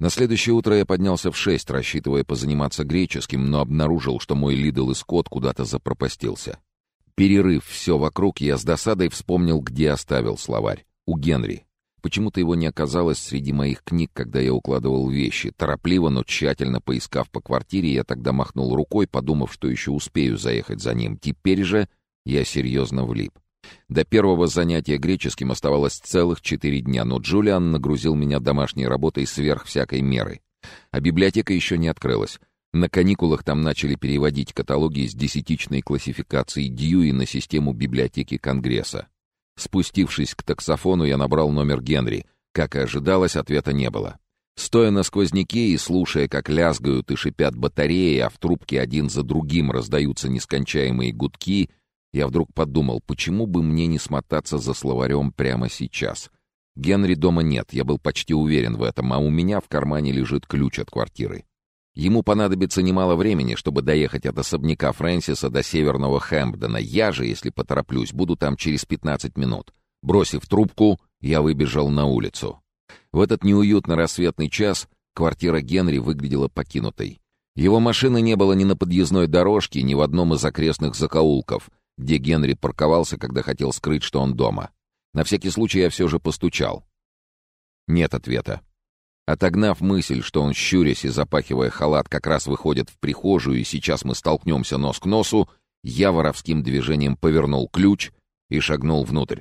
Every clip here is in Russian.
На следующее утро я поднялся в шесть, рассчитывая позаниматься греческим, но обнаружил, что мой Лидл и Скотт куда-то запропастился. Перерыв все вокруг, я с досадой вспомнил, где оставил словарь. У Генри. Почему-то его не оказалось среди моих книг, когда я укладывал вещи. Торопливо, но тщательно поискав по квартире, я тогда махнул рукой, подумав, что еще успею заехать за ним. Теперь же я серьезно влип. До первого занятия греческим оставалось целых четыре дня, но Джулиан нагрузил меня домашней работой сверх всякой меры. А библиотека еще не открылась. На каникулах там начали переводить каталоги с десятичной классификацией Дьюи на систему библиотеки Конгресса. Спустившись к таксофону, я набрал номер Генри. Как и ожидалось, ответа не было. Стоя на сквозняке и слушая, как лязгают и шипят батареи, а в трубке один за другим раздаются нескончаемые гудки — я вдруг подумал, почему бы мне не смотаться за словарем прямо сейчас. Генри дома нет, я был почти уверен в этом, а у меня в кармане лежит ключ от квартиры. Ему понадобится немало времени, чтобы доехать от особняка Фрэнсиса до северного Хэмпдена. Я же, если потороплюсь, буду там через 15 минут. Бросив трубку, я выбежал на улицу. В этот неуютно рассветный час квартира Генри выглядела покинутой. Его машины не было ни на подъездной дорожке, ни в одном из окрестных закоулков — где Генри парковался, когда хотел скрыть, что он дома. На всякий случай я все же постучал. Нет ответа. Отогнав мысль, что он, щурясь и запахивая халат, как раз выходит в прихожую, и сейчас мы столкнемся нос к носу, я воровским движением повернул ключ и шагнул внутрь.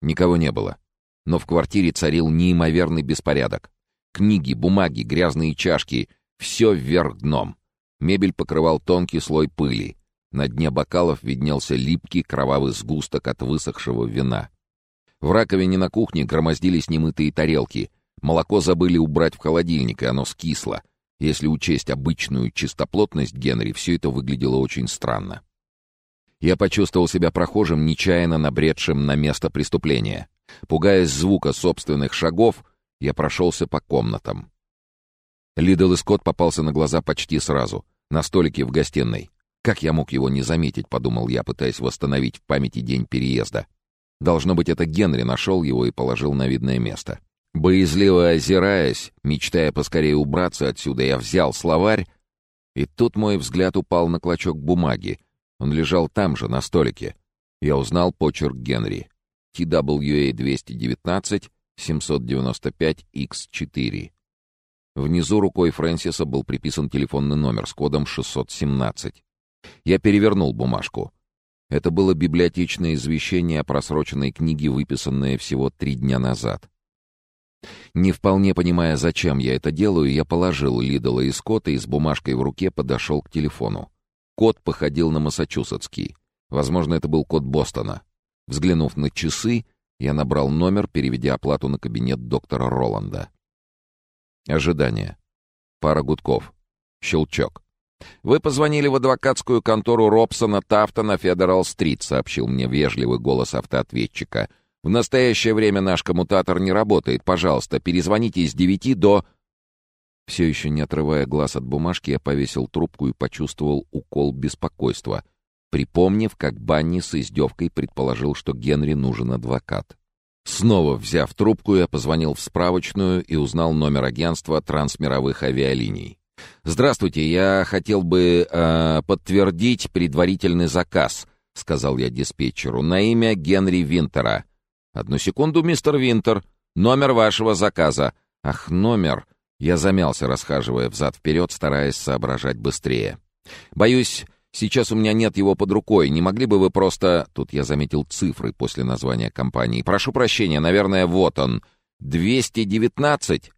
Никого не было. Но в квартире царил неимоверный беспорядок. Книги, бумаги, грязные чашки — все вверх дном. Мебель покрывал тонкий слой пыли. На дне бокалов виднелся липкий кровавый сгусток от высохшего вина. В раковине на кухне громоздились немытые тарелки. Молоко забыли убрать в холодильник, и оно скисло. Если учесть обычную чистоплотность Генри, все это выглядело очень странно. Я почувствовал себя прохожим, нечаянно набредшим на место преступления. Пугаясь звука собственных шагов, я прошелся по комнатам. Лидл и Скотт попался на глаза почти сразу, на столике в гостиной. Как я мог его не заметить, подумал я, пытаясь восстановить в памяти день переезда. Должно быть, это Генри нашел его и положил на видное место. Боязливо озираясь, мечтая поскорее убраться отсюда, я взял словарь, и тут мой взгляд упал на клочок бумаги. Он лежал там же, на столике. Я узнал почерк Генри. TWA 219 795X4. Внизу рукой Фрэнсиса был приписан телефонный номер с кодом 617. Я перевернул бумажку. Это было библиотечное извещение о просроченной книге, выписанное всего три дня назад. Не вполне понимая, зачем я это делаю, я положил Лидала и Скотта и с бумажкой в руке подошел к телефону. Код походил на массачусетский. Возможно, это был код Бостона. Взглянув на часы, я набрал номер, переведя оплату на кабинет доктора Роланда. Ожидание. Пара гудков. Щелчок. «Вы позвонили в адвокатскую контору Робсона Тафта на Федерал-стрит», — сообщил мне вежливый голос автоответчика. «В настоящее время наш коммутатор не работает. Пожалуйста, перезвоните с девяти до...» Все еще не отрывая глаз от бумажки, я повесил трубку и почувствовал укол беспокойства, припомнив, как Банни с издевкой предположил, что Генри нужен адвокат. Снова взяв трубку, я позвонил в справочную и узнал номер агентства трансмировых авиалиний. «Здравствуйте, я хотел бы э, подтвердить предварительный заказ», — сказал я диспетчеру, — «на имя Генри Винтера». «Одну секунду, мистер Винтер. Номер вашего заказа». «Ах, номер!» Я замялся, расхаживая взад-вперед, стараясь соображать быстрее. «Боюсь, сейчас у меня нет его под рукой. Не могли бы вы просто...» Тут я заметил цифры после названия компании. «Прошу прощения, наверное, вот он. 219?»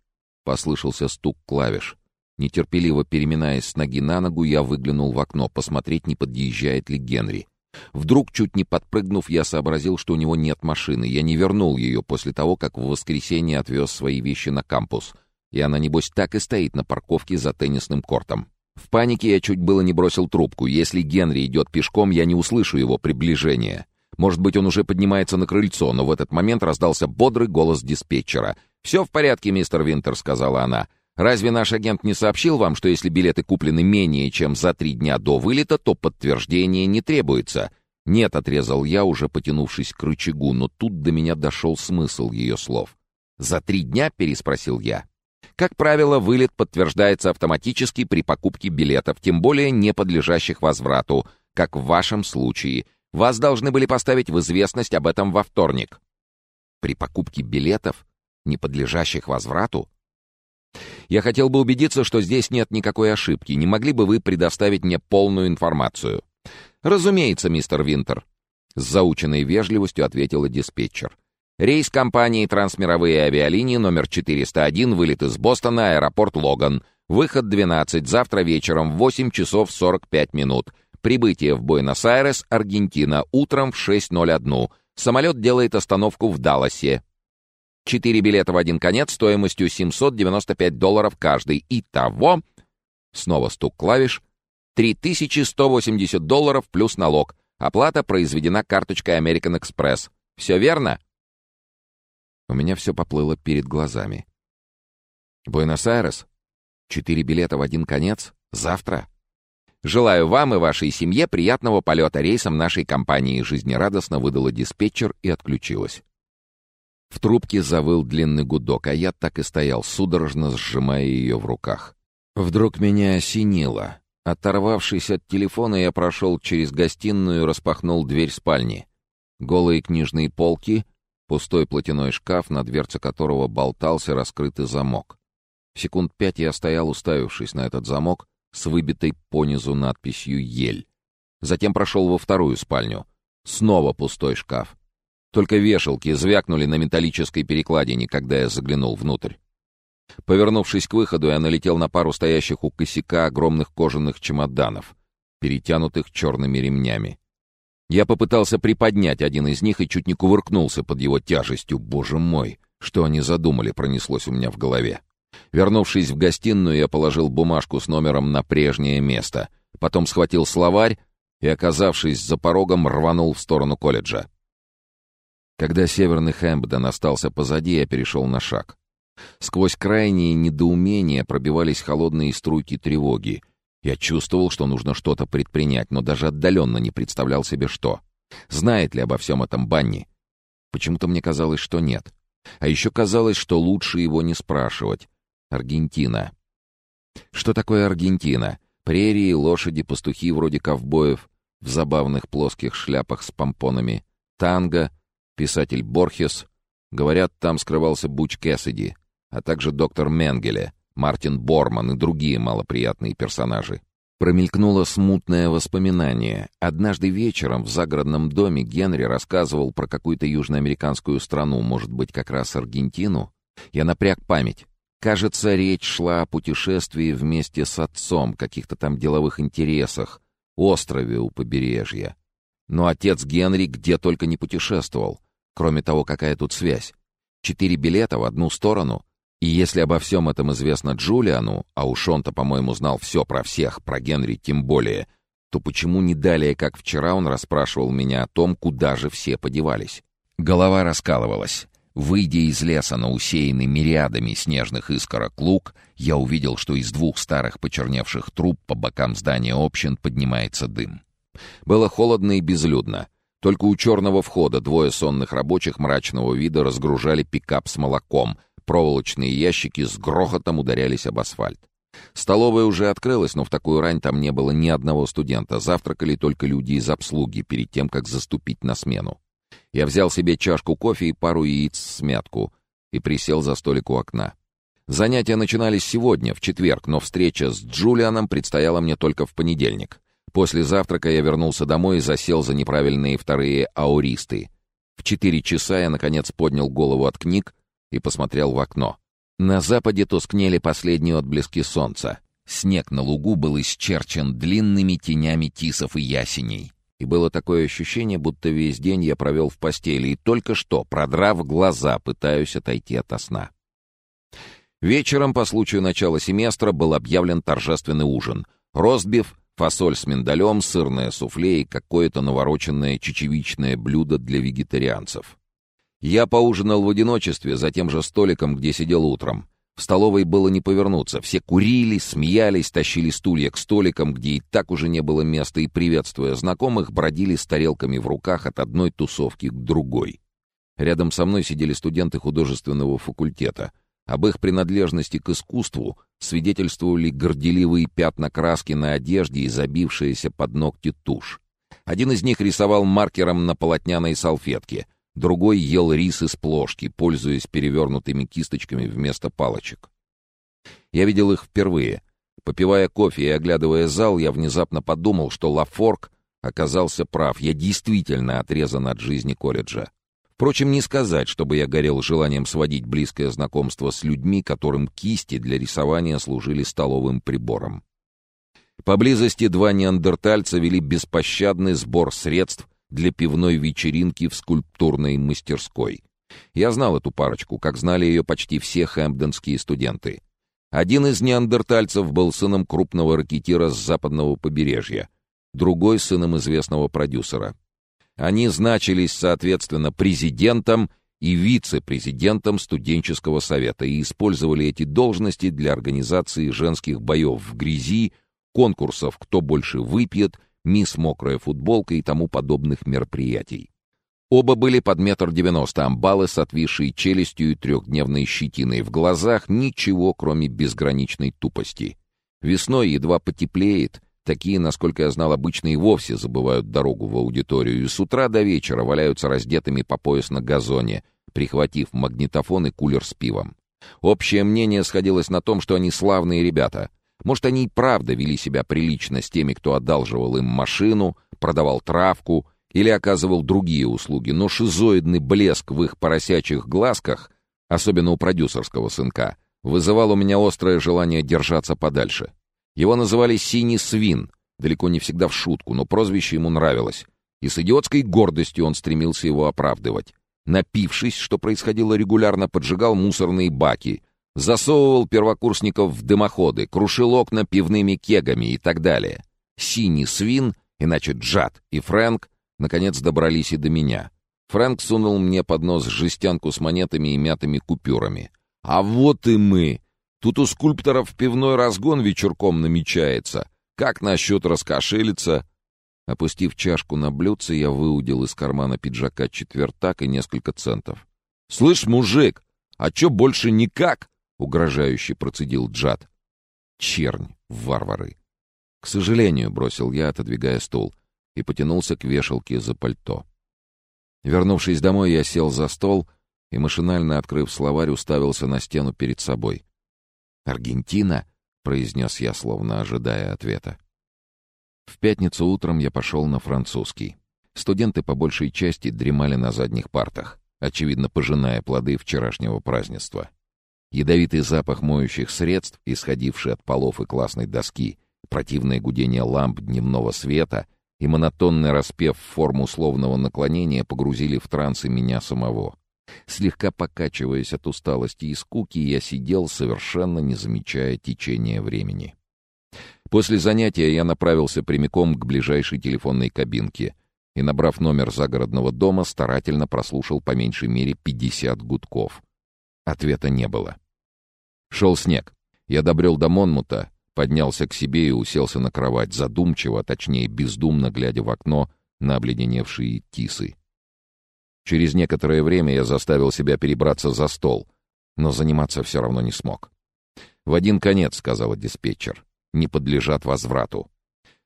Послышался стук клавиш. Нетерпеливо переминаясь с ноги на ногу, я выглянул в окно, посмотреть, не подъезжает ли Генри. Вдруг, чуть не подпрыгнув, я сообразил, что у него нет машины. Я не вернул ее после того, как в воскресенье отвез свои вещи на кампус. И она, небось, так и стоит на парковке за теннисным кортом. В панике я чуть было не бросил трубку. Если Генри идет пешком, я не услышу его приближения. Может быть, он уже поднимается на крыльцо, но в этот момент раздался бодрый голос диспетчера. «Все в порядке, мистер Винтер», — сказала она. Разве наш агент не сообщил вам, что если билеты куплены менее чем за три дня до вылета, то подтверждение не требуется? Нет, отрезал я, уже потянувшись к рычагу, но тут до меня дошел смысл ее слов. За три дня? переспросил я. Как правило, вылет подтверждается автоматически при покупке билетов, тем более не подлежащих возврату, как в вашем случае. Вас должны были поставить в известность об этом во вторник. При покупке билетов, не подлежащих возврату? Я хотел бы убедиться, что здесь нет никакой ошибки. Не могли бы вы предоставить мне полную информацию? Разумеется, мистер Винтер. С заученной вежливостью ответила диспетчер. Рейс компании «Трансмировые авиалинии» номер 401, вылет из Бостона, аэропорт Логан. Выход 12, завтра вечером в 8 часов 45 минут. Прибытие в Буэнос-Айрес, Аргентина, утром в 6.01. Самолет делает остановку в Далласе. Четыре билета в один конец стоимостью 795 долларов каждый. Итого... Снова стук клавиш. 3180 долларов плюс налог. Оплата произведена карточкой American Express. Все верно? У меня все поплыло перед глазами. Буэнос-Айрес? Четыре билета в один конец? Завтра? Желаю вам и вашей семье приятного полета рейсом нашей компании, жизнерадостно выдала диспетчер и отключилась. В трубке завыл длинный гудок, а я так и стоял, судорожно сжимая ее в руках. Вдруг меня осенило. Оторвавшись от телефона, я прошел через гостиную и распахнул дверь спальни. Голые книжные полки — Пустой платяной шкаф, на дверце которого болтался раскрытый замок. Секунд пять я стоял, уставившись на этот замок, с выбитой понизу надписью «Ель». Затем прошел во вторую спальню. Снова пустой шкаф. Только вешалки звякнули на металлической перекладине, когда я заглянул внутрь. Повернувшись к выходу, я налетел на пару стоящих у косяка огромных кожаных чемоданов, перетянутых черными ремнями. Я попытался приподнять один из них и чуть не кувыркнулся под его тяжестью. Боже мой, что они задумали, пронеслось у меня в голове. Вернувшись в гостиную, я положил бумажку с номером на прежнее место. Потом схватил словарь и, оказавшись за порогом, рванул в сторону колледжа. Когда северный Хэмпден остался позади, я перешел на шаг. Сквозь крайние недоумения пробивались холодные струйки тревоги, я чувствовал, что нужно что-то предпринять, но даже отдаленно не представлял себе, что. Знает ли обо всем этом Банни? Почему-то мне казалось, что нет. А еще казалось, что лучше его не спрашивать. Аргентина. Что такое Аргентина? Прерии, лошади, пастухи вроде ковбоев, в забавных плоских шляпах с помпонами. Танго, писатель Борхес. Говорят, там скрывался Буч Кэссиди, а также доктор Менгеле — Мартин Борман и другие малоприятные персонажи. Промелькнуло смутное воспоминание. Однажды вечером в загородном доме Генри рассказывал про какую-то южноамериканскую страну, может быть, как раз Аргентину. Я напряг память. Кажется, речь шла о путешествии вместе с отцом, каких-то там деловых интересах, острове у побережья. Но отец Генри где только не путешествовал. Кроме того, какая тут связь? Четыре билета в одну сторону, и если обо всем этом известно Джулиану, а уж он-то, по-моему, знал все про всех, про Генри тем более, то почему не далее, как вчера, он расспрашивал меня о том, куда же все подевались? Голова раскалывалась. Выйдя из леса на усеянный мириадами снежных искорок луг, я увидел, что из двух старых почерневших труб по бокам здания общин поднимается дым. Было холодно и безлюдно. Только у черного входа двое сонных рабочих мрачного вида разгружали пикап с молоком, Проволочные ящики с грохотом ударялись об асфальт. Столовая уже открылась, но в такую рань там не было ни одного студента. Завтракали только люди из обслуги перед тем, как заступить на смену. Я взял себе чашку кофе и пару яиц с мятку и присел за столик у окна. Занятия начинались сегодня, в четверг, но встреча с Джулианом предстояла мне только в понедельник. После завтрака я вернулся домой и засел за неправильные вторые ауристы. В четыре часа я, наконец, поднял голову от книг и посмотрел в окно. На западе тускнели последние отблески солнца. Снег на лугу был исчерчен длинными тенями тисов и ясеней. И было такое ощущение, будто весь день я провел в постели и только что, продрав глаза, пытаюсь отойти от сна. Вечером, по случаю начала семестра, был объявлен торжественный ужин. Ростбиф, фасоль с миндалем, сырное суфле и какое-то навороченное чечевичное блюдо для вегетарианцев. Я поужинал в одиночестве за тем же столиком, где сидел утром. В столовой было не повернуться. Все курили, смеялись, тащили стулья к столикам, где и так уже не было места, и, приветствуя знакомых, бродили с тарелками в руках от одной тусовки к другой. Рядом со мной сидели студенты художественного факультета. Об их принадлежности к искусству свидетельствовали горделивые пятна краски на одежде и забившаяся под ногти тушь. Один из них рисовал маркером на полотняной салфетке, другой ел рис из плошки, пользуясь перевернутыми кисточками вместо палочек. Я видел их впервые. Попивая кофе и оглядывая зал, я внезапно подумал, что Лафорг оказался прав. Я действительно отрезан от жизни колледжа. Впрочем, не сказать, чтобы я горел желанием сводить близкое знакомство с людьми, которым кисти для рисования служили столовым прибором. Поблизости два неандертальца вели беспощадный сбор средств для пивной вечеринки в скульптурной мастерской. Я знал эту парочку, как знали ее почти все хэмпденские студенты. Один из неандертальцев был сыном крупного ракетира с западного побережья, другой — сыном известного продюсера. Они значились, соответственно, президентом и вице-президентом студенческого совета и использовали эти должности для организации женских боев в грязи, конкурсов «Кто больше выпьет», «Мисс Мокрая футболка» и тому подобных мероприятий. Оба были под метр девяносто, амбалы с отвисшей челюстью и трехдневной щетиной. В глазах ничего, кроме безграничной тупости. Весной едва потеплеет, Такие, насколько я знал, обычно и вовсе забывают дорогу в аудиторию и с утра до вечера валяются раздетыми по пояс на газоне, прихватив магнитофон и кулер с пивом. Общее мнение сходилось на том, что они славные ребята. Может, они и правда вели себя прилично с теми, кто одалживал им машину, продавал травку или оказывал другие услуги, но шизоидный блеск в их поросячьих глазках, особенно у продюсерского сынка, вызывал у меня острое желание держаться подальше. Его называли «Синий свин», далеко не всегда в шутку, но прозвище ему нравилось. И с идиотской гордостью он стремился его оправдывать. Напившись, что происходило регулярно, поджигал мусорные баки, засовывал первокурсников в дымоходы, крушил окна пивными кегами и так далее. Синий свин, иначе Джад и Фрэнк, наконец добрались и до меня. Фрэнк сунул мне под нос жестянку с монетами и мятыми купюрами. «А вот и мы!» Тут у скульпторов пивной разгон вечерком намечается. Как насчет раскошелиться?» Опустив чашку на блюдце, я выудил из кармана пиджака четвертак и несколько центов. «Слышь, мужик, а чё больше никак?» — угрожающе процедил Джад. «Чернь, варвары!» «К сожалению», — бросил я, отодвигая стул, и потянулся к вешалке за пальто. Вернувшись домой, я сел за стол и, машинально открыв словарь, уставился на стену перед собой. «Аргентина?» — произнес я, словно ожидая ответа. В пятницу утром я пошел на французский. Студенты по большей части дремали на задних партах, очевидно, пожиная плоды вчерашнего празднества. Ядовитый запах моющих средств, исходивший от полов и классной доски, противное гудение ламп дневного света и монотонный распев в форму условного наклонения погрузили в трансы меня самого. Слегка покачиваясь от усталости и скуки, я сидел, совершенно не замечая течения времени. После занятия я направился прямиком к ближайшей телефонной кабинке и, набрав номер загородного дома, старательно прослушал по меньшей мере 50 гудков. Ответа не было. Шел снег. Я добрел до Монмута, поднялся к себе и уселся на кровать, задумчиво, точнее бездумно глядя в окно на обледеневшие тисы. Через некоторое время я заставил себя перебраться за стол, но заниматься все равно не смог. «В один конец», — сказала диспетчер, — «не подлежат возврату».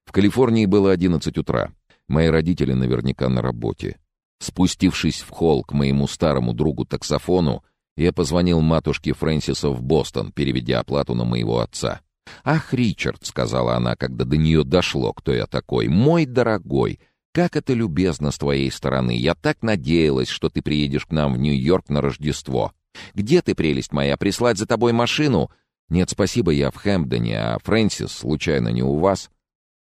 В Калифорнии было одиннадцать утра. Мои родители наверняка на работе. Спустившись в холл к моему старому другу-таксофону, я позвонил матушке Фрэнсиса в Бостон, переведя оплату на моего отца. «Ах, Ричард», — сказала она, когда до нее дошло, кто я такой, — «мой дорогой, «Как это любезно с твоей стороны! Я так надеялась, что ты приедешь к нам в Нью-Йорк на Рождество. Где ты, прелесть моя, прислать за тобой машину?» «Нет, спасибо, я в Хэмпдоне, а Фрэнсис, случайно, не у вас?»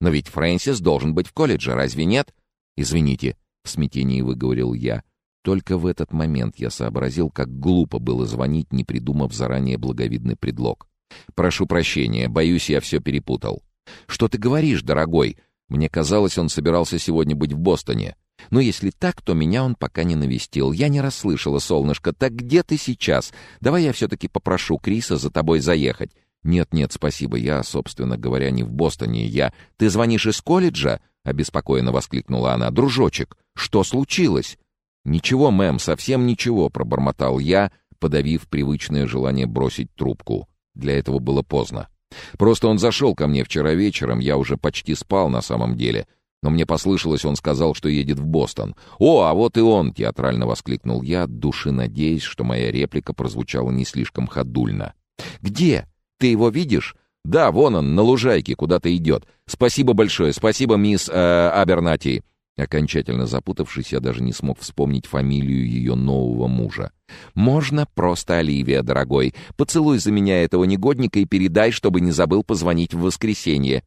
«Но ведь Фрэнсис должен быть в колледже, разве нет?» «Извините», — в смятении выговорил я. Только в этот момент я сообразил, как глупо было звонить, не придумав заранее благовидный предлог. «Прошу прощения, боюсь, я все перепутал». «Что ты говоришь, дорогой?» Мне казалось, он собирался сегодня быть в Бостоне. Но если так, то меня он пока не навестил. Я не расслышала, солнышко. Так где ты сейчас? Давай я все-таки попрошу Криса за тобой заехать. Нет-нет, спасибо. Я, собственно говоря, не в Бостоне. Я... Ты звонишь из колледжа? Обеспокоенно воскликнула она. Дружочек, что случилось? Ничего, мэм, совсем ничего, пробормотал я, подавив привычное желание бросить трубку. Для этого было поздно. Просто он зашел ко мне вчера вечером, я уже почти спал на самом деле. Но мне послышалось, он сказал, что едет в Бостон. «О, а вот и он!» — театрально воскликнул я, от души надеясь, что моя реплика прозвучала не слишком ходульно. «Где? Ты его видишь?» «Да, вон он, на лужайке, куда-то идет. Спасибо большое, спасибо, мисс э, Абернати». Окончательно запутавшись, я даже не смог вспомнить фамилию ее нового мужа. «Можно просто Оливия, дорогой. Поцелуй за меня этого негодника и передай, чтобы не забыл позвонить в воскресенье.